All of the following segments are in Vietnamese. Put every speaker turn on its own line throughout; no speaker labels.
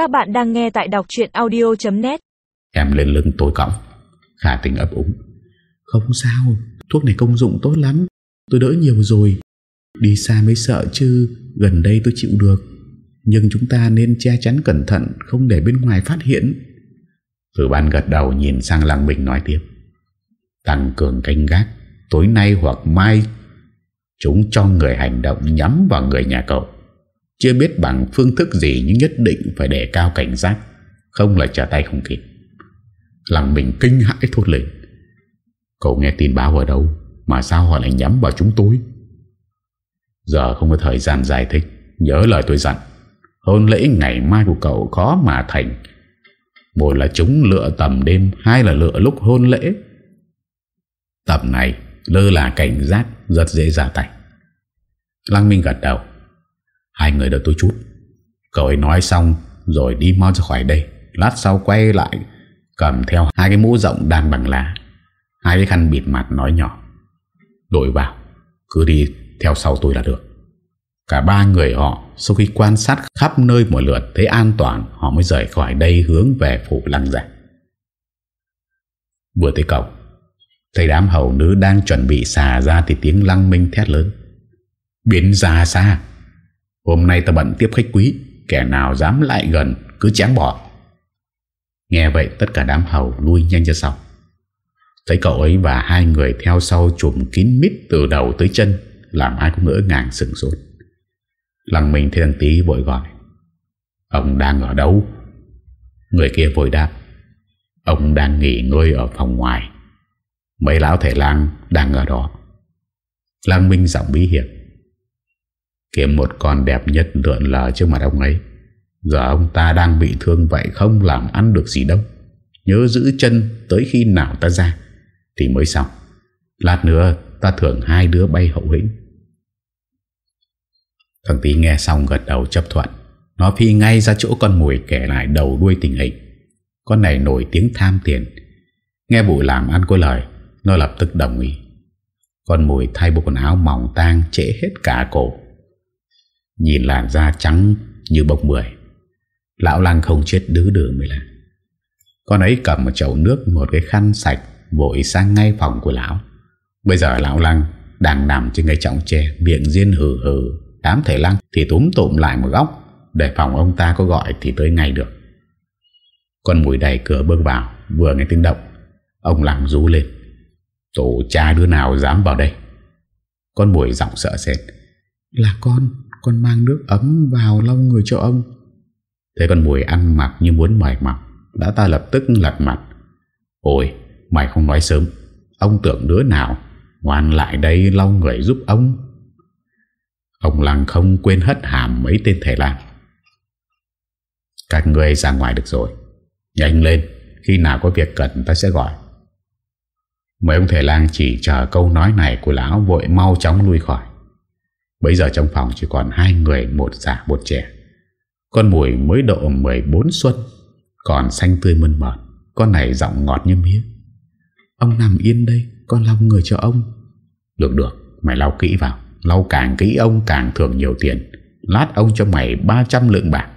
Các bạn đang nghe tại đọc chuyện audio.net
Em lên lưng tối cọng Khả tình ấp úng. Không sao, thuốc này công dụng tốt lắm. Tôi đỡ nhiều rồi. Đi xa mới sợ chứ Gần đây tôi chịu được. Nhưng chúng ta nên che chắn cẩn thận Không để bên ngoài phát hiện. Tử ban gật đầu nhìn sang Lăng Bình nói tiếp. Tăng cường canh gác Tối nay hoặc mai Chúng cho người hành động nhắm vào người nhà cậu. Chưa biết bằng phương thức gì Nhưng nhất định phải đề cao cảnh giác, Không là trả tay không kịp. Lòng mình kinh hãi thốt lên. Cậu nghe tin báo ở đâu? Mà sao họ lại nhắm vào chúng tôi? Giờ không có thời gian giải thích. Nhớ lời tôi dặn. Hôn lễ ngày mai của cậu khó mà thành. Một là chúng lựa tầm đêm, Hai là lựa lúc hôn lễ. Tầm này, Lơ là cảnh giác, Rất dễ ra tay. Lăng Minh gật đầu. Hai người đợi tôi chút. Cậu ấy nói xong, Rồi đi mau ra khỏi đây. Lát sau quay lại, Cầm theo hai cái mũ rộng đan bằng lá. Hai cái khăn bịt mặt nói nhỏ. Đội vào, Cứ đi theo sau tôi là được. Cả ba người họ Sau khi quan sát khắp nơi một lượt Thấy an toàn, Họ mới rời khỏi đây hướng về phủ lăng giả Vừa tới cổng Thấy đám hầu nữ đang chuẩn bị xà ra Thì tiếng lăng minh thét lớn. Biến ra xa. Hôm nay ta bận tiếp khách quý, Kẻ nào dám lại gần, cứ chém bỏ. Nghe vậy, tất cả đám hầu lui nhanh ra sau. Thấy cậu ấy và hai người theo sau chùm kín mít từ đầu tới chân, Làm ai cũng ngỡ ngàng sừng sốt. Lăng mình thấy thằng tí vội gọi. Ông đang ở đâu? Người kia vội đáp. Ông đang nghỉ ngơi ở phòng ngoài. Mấy lão thể lang đang ở đó. Lăng Minh giọng bí hiểm. Kiếm một con đẹp nhất lượn lờ trước mặt ông ấy. Giờ ông ta đang bị thương vậy không làm ăn được gì đâu. Nhớ giữ chân tới khi nào ta ra, Thì mới xong. Lát nữa ta thưởng hai đứa bay hậu hĩnh. Thằng tí nghe xong gật đầu chấp thuận. Nó phi ngay ra chỗ con mùi kể lại đầu đuôi tình hình. Con này nổi tiếng tham tiền. Nghe bụi làm ăn có lời, Nó lập tức đồng ý. Con mùi thay bộ quần áo mỏng tang Trễ hết cả cổ. Nhìn làn da trắng như bông mười. Lão lăng không chết đứ đường mới là. Con ấy cầm một chậu nước, Một cái khăn sạch, Vội sang ngay phòng của lão. Bây giờ lão lăng đang nằm trên cái trọng tre, Miệng riêng hừ hừ. Đám thể lăng thì túm tụm lại một góc, Để phòng ông ta có gọi thì tới ngay được. Con mùi đầy cửa bước vào, Vừa nghe tiếng động, Ông lăng rú lên. Tổ cha đứa nào dám vào đây? Con mùi giọng sợ sệt. Là con. Con mang nước ấm vào lau người cho ông. Thế con mùi ăn mặc như muốn mời mọc. Đã ta lập tức lật mặt. Ôi, mày không nói sớm. Ông tưởng đứa nào Ngoan lại đây lau người giúp ông. Ông Lăng không quên hất hàm mấy tên thầy làm Các người ra ngoài được rồi. Nhanh lên, Khi nào có việc cần ta sẽ gọi. Mấy ông thầy lang chỉ chờ câu nói này của lão vội mau chóng lui khỏi. Bây giờ trong phòng chỉ còn hai người, Một già, một trẻ. Con mùi mới độ 14 xuân, Còn xanh tươi mơn mởn. Con này giọng ngọt như mía. Ông nằm yên đây, Con lau người cho ông. Được được, mày lau kỹ vào. Lau càng kỹ ông càng thường nhiều tiền. Lát ông cho mày 300 lượng bạc.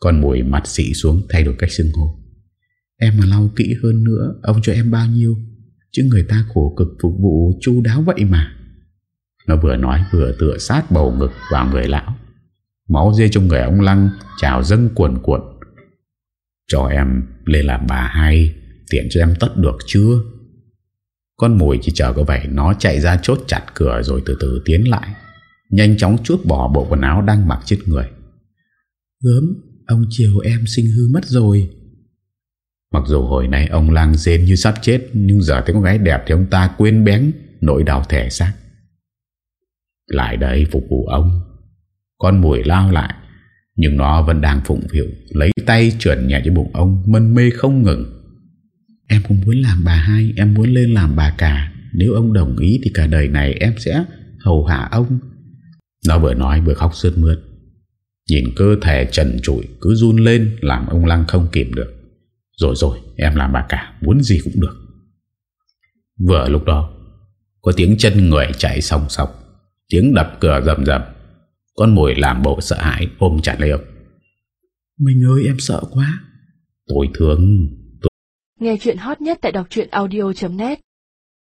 Con mùi mặt xị xuống, Thay đổi cách xưng hô. Em mà lau kỹ hơn nữa, Ông cho em bao nhiêu? Chứ người ta khổ cực phục vụ chu đáo vậy mà. Nó vừa nói vừa tựa sát bầu ngực vào người lão. Máu dê trong người ông Lăng Trào dâng cuồn cuộn. Cho em lên làm bà hai Tiện cho em tất được chưa Con mùi chỉ chờ có vậy Nó chạy ra chốt chặt cửa rồi từ từ tiến lại Nhanh chóng chút bỏ bộ quần áo đang mặc chết người. Gớm Ông chiều em sinh hư mất rồi. Mặc dù hồi nay ông lang rên như sắp chết Nhưng giờ thấy con gái đẹp thì ông ta quên bén Nỗi đau thể xác lại đây phục vụ ông. Con mùi lao lại, Nhưng nó vẫn đang phụng phiệu Lấy tay chuẩn nhẹ cho bụng ông, Mân mê không ngừng. Em không muốn làm bà hai, Em muốn lên làm bà cả. Nếu ông đồng ý thì cả đời này em sẽ hầu hạ ông. Nó vừa nói vừa khóc sướt mướt. Nhìn cơ thể trần trụi, Cứ run lên, làm ông Lăng không kịp được. Rồi rồi, em làm bà cả, Muốn gì cũng được. Vừa lúc đó, Có tiếng chân người chạy song sọc. Tiếng đập cửa rầm rầm. Con mồi làm bộ sợ hãi ôm chặt lấy ông. Mình ơi em sợ quá. Tôi thương. Tôi...
Nghe chuyện hot nhất tại đọc audio.net